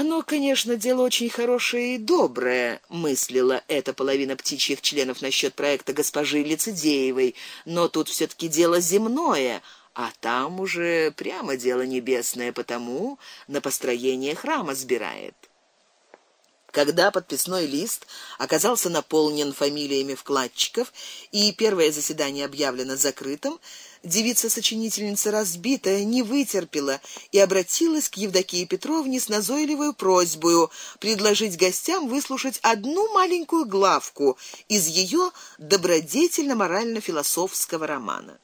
Оно, конечно, дело очень хорошее и доброе, мыслила эта половина птичьих членов насчет проекта госпожи Лицедеевой, но тут все таки дело земное, а там уже прямо дело небесное, потому на построение храма сбирает. Когда подписной лист оказался наполнен фамилиями вкладчиков и первое заседание объявлено закрытым, девица-сочинительница разбитая не вытерпела и обратилась к Евдокии Петровне с назойливой просьбой предложить гостям выслушать одну маленькую главку из ее добродетельно-морально-философского романа.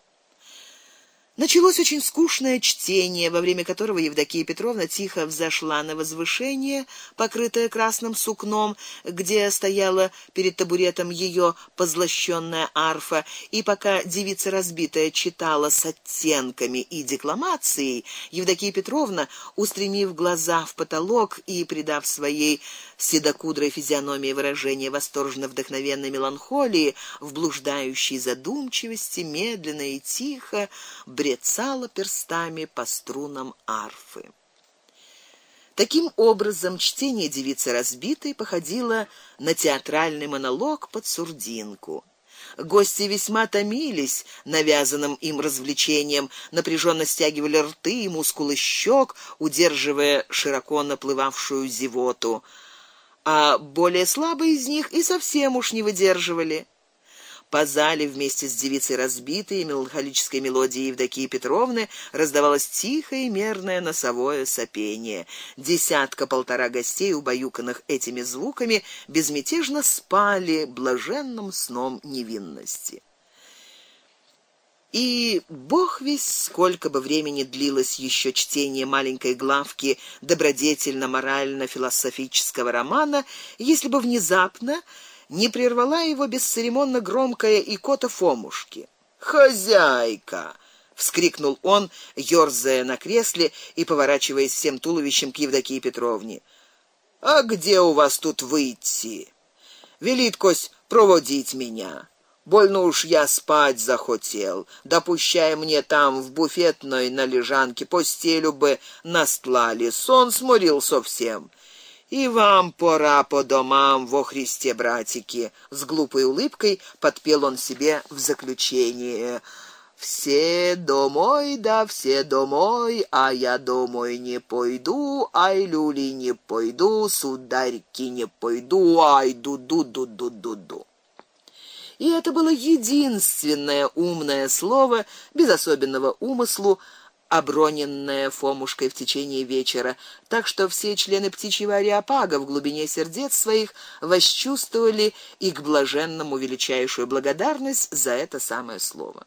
Началось очень скучное чтение, во время которого Евдокия Петровна тихо взошла на возвышение, покрытое красным сукном, где стояла перед табуретом ее позлощенная арфа, и пока девица разбитая читала с оттенками и декламацией, Евдокия Петровна, устремив глаза в потолок и придав своей седокудрой физиономии выражение восторженно вдохновенной меланхолии, в блуждающей задумчивости медленно и тихо брецала перстами по струнам арфы. Таким образом, чтение девицы разбитой походило на театральный монолог под сурдинку. Гости весьма томились навязанным им развлечением, напряженно стягивали рты и мускулы щек, удерживая широко наплывавшую зевоту, а более слабые из них и совсем уж не выдерживали. По зале вместе с девицей разбитой меланхолической мелодией Евдокии Петровны раздавалось тихое и мерное носовое сопение. Десятка полтора гостей, убаюканных этими звуками, безмятежно спали блаженным сном невинности. И бог весь сколько бы времени длилось еще чтение маленькой главки добродетельно-морально-философического романа, если бы внезапно не прервала его бесцеремонно громкая икота Фомушки. "Хозяйка!" вскрикнул он, ёрзая на кресле и поворачиваясь всем туловищем к Евдокии Петровне. А где у вас тут выйти? Велит кость проводить меня. Больно уж я спать захотел. Допущай мне там в буфетной на лежанке постелю бы настлали. Сон сморил совсем. И вам пора по домам во Христе, братики, с глупой улыбкой подпел он себе в заключение. Все домой, да все домой, а я домой не пойду, ай люли не пойду, сударьки не пойду, ай ду-ду-ду-ду-ду-ду. И это было единственное умное слово без особенного умыслу, оброненное Фомушкой в течение вечера, так что все члены птичьего ареопага в глубине сердец своих восчувствовали и к блаженному величайшую благодарность за это самое слово.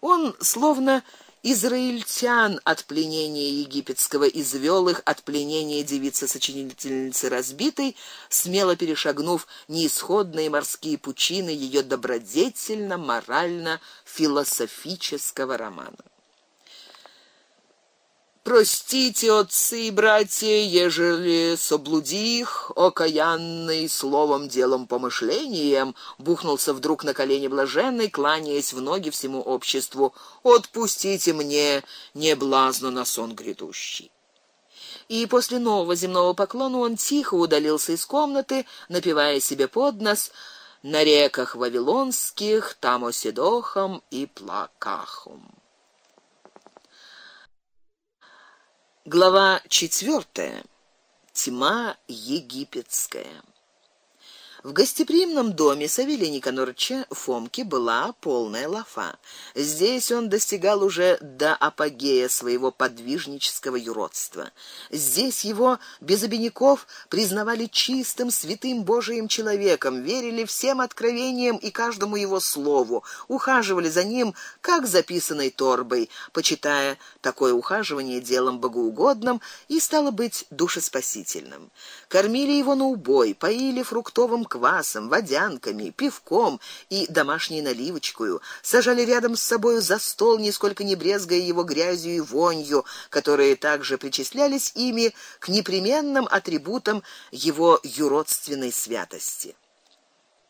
Он словно израильтян от пленения египетского извёл их от пленения девицы-сочинительницы разбитой, смело перешагнув неисходные морские пучины её добродетельно-морально-философического романа. Простите, отцы и братья, ежели соблудих, окаянный словом, делом, помышлением, бухнулся вдруг на колени блаженный, кланяясь в ноги всему обществу. Отпустите мне неблазно на сон грядущий. И после нового земного поклона он тихо удалился из комнаты, напевая себе под нос: на реках вавилонских, там оседохом и плакахом. Глава четвертая. Тьма египетская. В гостеприимном доме Савелия Никонорча Фомки была полная лафа. Здесь он достигал уже до апогея своего подвижнического юродства. Здесь его без обиняков признавали чистым, святым Божиим человеком, верили всем откровениям и каждому его слову, ухаживали за ним как записанной торбой, почитая такое ухаживание делом богоугодным и стало быть душеспасительным. Кормили его на убой, поили фруктовым квасом, водянками, пивком и домашней наливочкой, сажали рядом с собою за стол, нисколько не брезгая его грязью и вонью, которые также причислялись ими к непременным атрибутам его юродственной святости.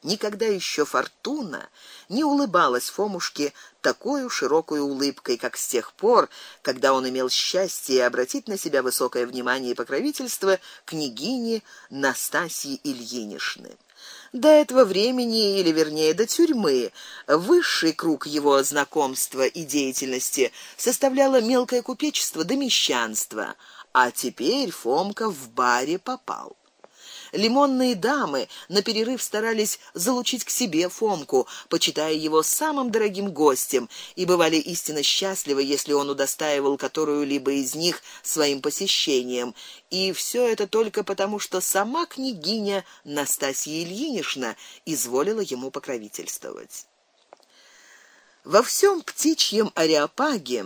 Никогда еще фортуна не улыбалась Фомушке такой широкой улыбкой, как с тех пор, когда он имел счастье обратить на себя высокое внимание и покровительство княгини Настасии Ильинишны. До этого времени, или вернее до тюрьмы, высший круг его знакомства и деятельности составляло мелкое купечество да мещанство, а теперь Фомка в баре попал. Лимонные дамы на перерыв старались залучить к себе Фомку, почитая его самым дорогим гостем, и бывали истинно счастливы, если он удостаивал которую-либо из них своим посещением. И все это только потому, что сама княгиня Настасья Ильинична изволила ему покровительствовать. Во всем птичьем ареопаге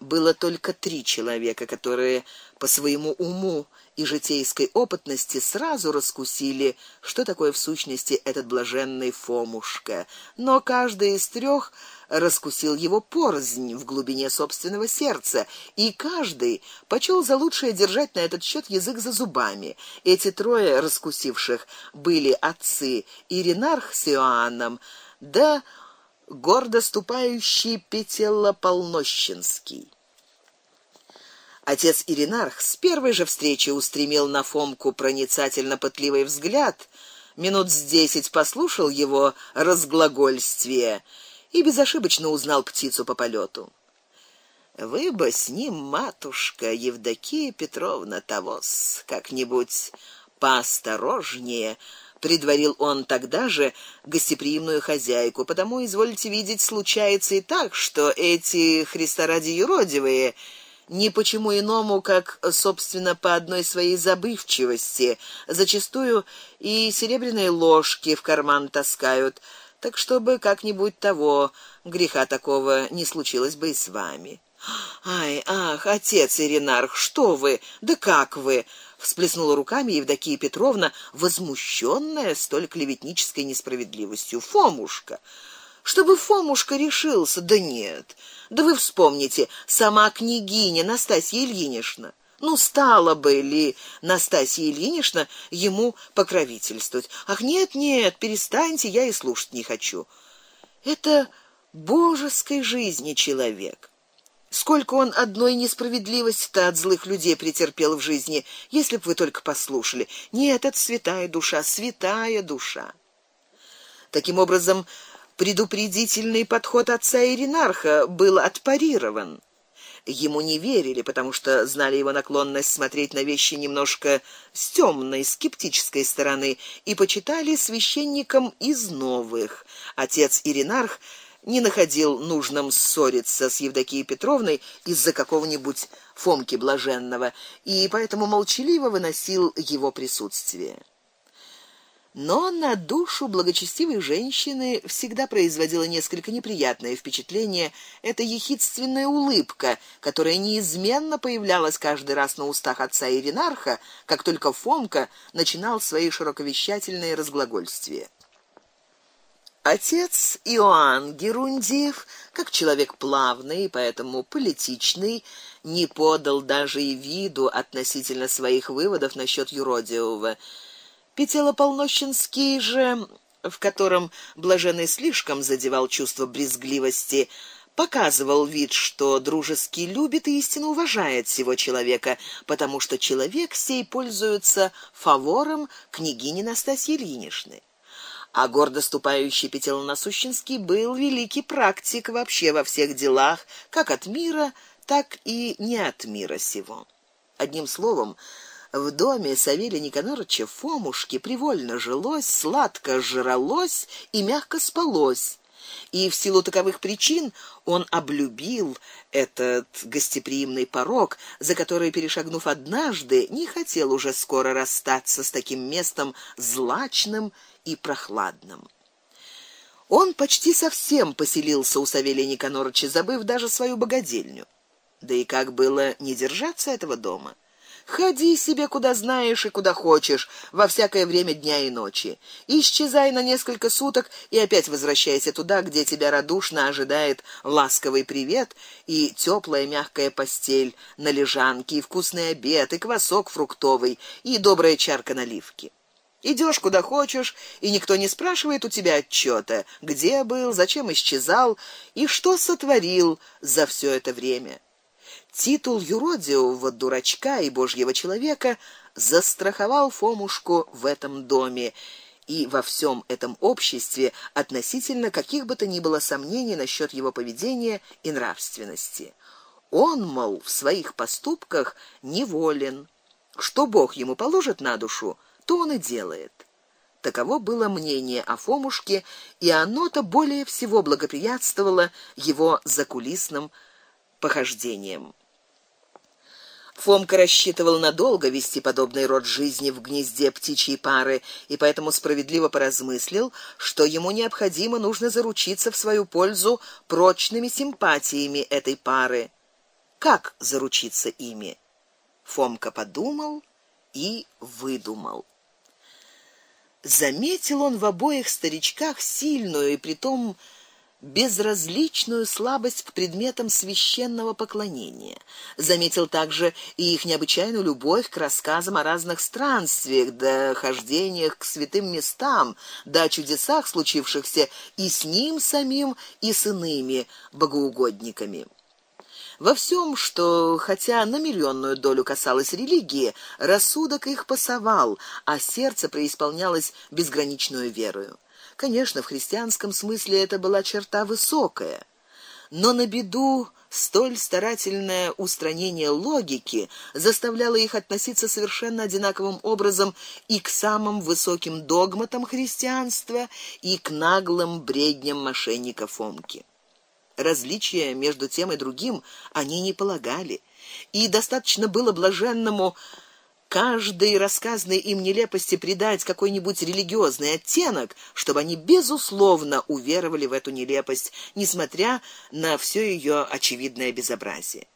было только три человека, которые по своему уму и житейской опытности сразу раскусили, что такое в сущности этот блаженный Фомушка. Но каждый из трех раскусил его порзнь в глубине собственного сердца, и каждый почел за лучшее держать на этот счет язык за зубами. Эти трое раскусивших были отцы Иринарх с Иоанном, да гордо ступающий Петелополнощенский. Отец Иринарх с первой же встречи устремил на Фомку проницательно пытливый взгляд, минут с десять послушал его разглагольствие и безошибочно узнал птицу по полету. Вы бы с ним, матушка Евдокия Петровна, тогос как-нибудь поосторожнее, предварил он тогда же гостеприимную хозяйку. Потому извольте видеть, случается и так, что эти Христа ради юродивые ни почему иному, как собственно по одной своей забывчивости, зачастую и серебряные ложки в карман таскают, так чтобы как-нибудь того греха такого не случилось бы и с вами. Ай, ах, отец Иринарх, что вы? Да как вы? Всплеснула руками Евдокия Петровна, возмущенная столь клеветнической несправедливостью. Фомушка, чтобы Фомушка решился, да нет. Да вы вспомните, сама княгиня Настасья Ильинична. Ну стала бы ли Настасья Ильинична ему покровительствовать? Ах нет, нет, перестаньте, я и слушать не хочу. Это божеской жизни человек. Сколько он одной несправедливости-то от злых людей претерпел в жизни, если б вы только послушали. Нет, это святая душа, святая душа. Таким образом, предупредительный подход отца Иринарха был отпарирован. Ему не верили, потому что знали его наклонность смотреть на вещи немножко с темной, скептической стороны и почитали священником из новых. Отец Иринарх не находил нужным ссориться с Евдокией Петровной из-за какого-нибудь Фомки блаженного, и поэтому молчаливо выносил его присутствие но на душу благочестивой женщины всегда производила несколько неприятное впечатление эта ехидственная улыбка, которая неизменно появлялась каждый раз на устах отца Иринарха, как только Фомка начинал свои широковещательные разглагольствия. Отец Иоанн Герундиев, как человек плавный и поэтому политичный, не подал даже и виду относительно своих выводов насчет юродивого Петелополнощенский же, в котором блаженный слишком задевал чувство брезгливости, показывал вид, что дружески любит и истинно уважает всего человека, потому что человек сей пользуется фавором княгини Настасьи Ильиничны. А гордо ступающий Петелонасущенский был великий практик вообще во всех делах, как от мира, так и не от мира сего. Одним словом, в доме Савелия Никаноровича Фомушки привольно жилось, сладко жралось и мягко спалось. И в силу таковых причин он облюбил этот гостеприимный порог, за который перешагнув однажды, не хотел уже скоро расстаться с таким местом злачным и прохладным. Он почти совсем поселился у Савелия Никаноровича, забыв даже свою богадельню. Да и как было не держаться этого дома? Ходи себе куда знаешь и куда хочешь, во всякое время дня и ночи. Исчезай на несколько суток и опять возвращайся туда, где тебя радушно ожидает ласковый привет и теплая мягкая постель на лежанке, и вкусный обед, и квасок фруктовый, и добрая чарка наливки. Идешь куда хочешь, и никто не спрашивает у тебя отчета, где был, зачем исчезал и что сотворил за все это время. Титул юродивого дурачка и божьего человека застраховал Фомушку в этом доме и во всем этом обществе относительно каких бы то ни было сомнений насчет его поведения и нравственности. Он, мол, в своих поступках неволен. Что Бог ему положит на душу, то он и делает. Таково было мнение о Фомушке, и оно-то более всего благоприятствовало его закулисным похождениям. Фомка рассчитывал надолго вести подобный род жизни в гнезде птичьей пары, и поэтому справедливо поразмыслил, что ему необходимо нужно заручиться в свою пользу прочными симпатиями этой пары. Как заручиться ими? Фомка подумал и выдумал. Заметил он в обоих старичках сильную и притом безразличную слабость к предметам священного поклонения. Заметил также и их необычайную любовь к рассказам о разных странствиях, да хождениях к святым местам, да о чудесах, случившихся и с ним самим, и с иными богоугодниками. Во всем, что хотя на миллионную долю касалось религии, рассудок их пасовал, а сердце преисполнялось безграничной верою. Конечно, в христианском смысле это была черта высокая, но на беду столь старательное устранение логики заставляло их относиться совершенно одинаковым образом и к самым высоким догматам христианства, и к наглым бредням мошенника Фомки. Различия между тем и другим они не полагали, и достаточно было блаженному каждой рассказанной им нелепости придать какой-нибудь религиозный оттенок, чтобы они безусловно уверовали в эту нелепость, несмотря на все ее очевидное безобразие.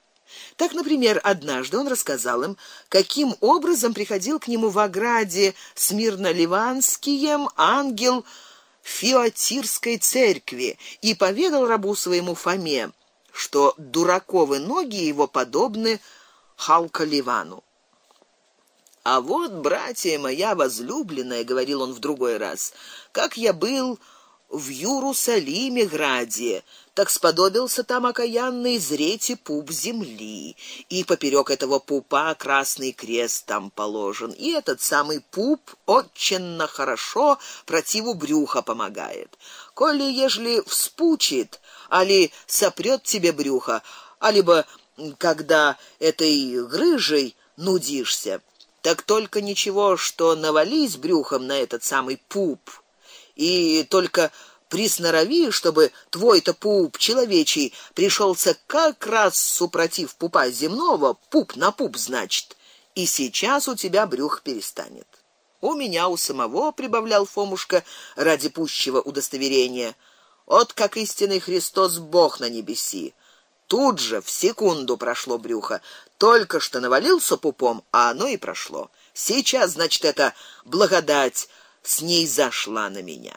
Так, например, однажды он рассказал им, каким образом приходил к нему в ограде Смирно-Ливанскием ангел Фиотирской церкви и поведал рабу своему Фоме, что дураковы ноги его подобны Халкаливану. А вот, братья моя возлюбленная, говорил он в другой раз, как я был в Иерусалиме граде, так сподобился там окаянный зреть пуп земли, и поперек этого пупа красный крест там положен, и этот самый пуп очень хорошо противу брюха помогает. Коли ежели вспучит, али сопрет тебе брюхо, алибо когда этой грыжей нудишься, так только ничего, что навались брюхом на этот самый пуп и только приснорови, чтобы твой-то пуп человечий пришелся как раз супротив пупа земного, пуп на пуп, значит, и сейчас у тебя брюх перестанет. У меня у самого прибавлял Фомушка ради пущего удостоверения. от как истинный Христос Бог на небеси. Тут же в секунду прошло брюхо, только что навалился пупом, а оно и прошло. Сейчас, значит, это благодать с ней зашла на меня.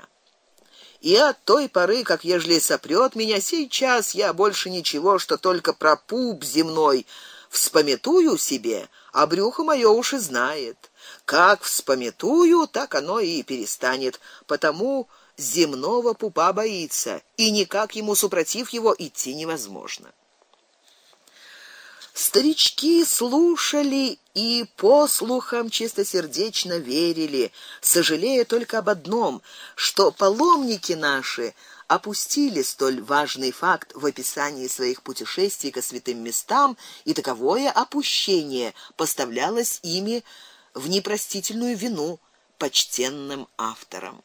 И от той поры, как ежели сопрет меня сейчас, я больше ничего, что только про пуп земной вспомятую себе, а брюхо моё уж и знает. Как вспомятую, так оно и перестанет, потому земного пупа боится, и никак ему супротив его идти невозможно. Старички слушали и по слухам чистосердечно верили, сожалея только об одном, что паломники наши опустили столь важный факт в описании своих путешествий к святым местам, и таковое опущение поставлялось ими в непростительную вину почтенным авторам.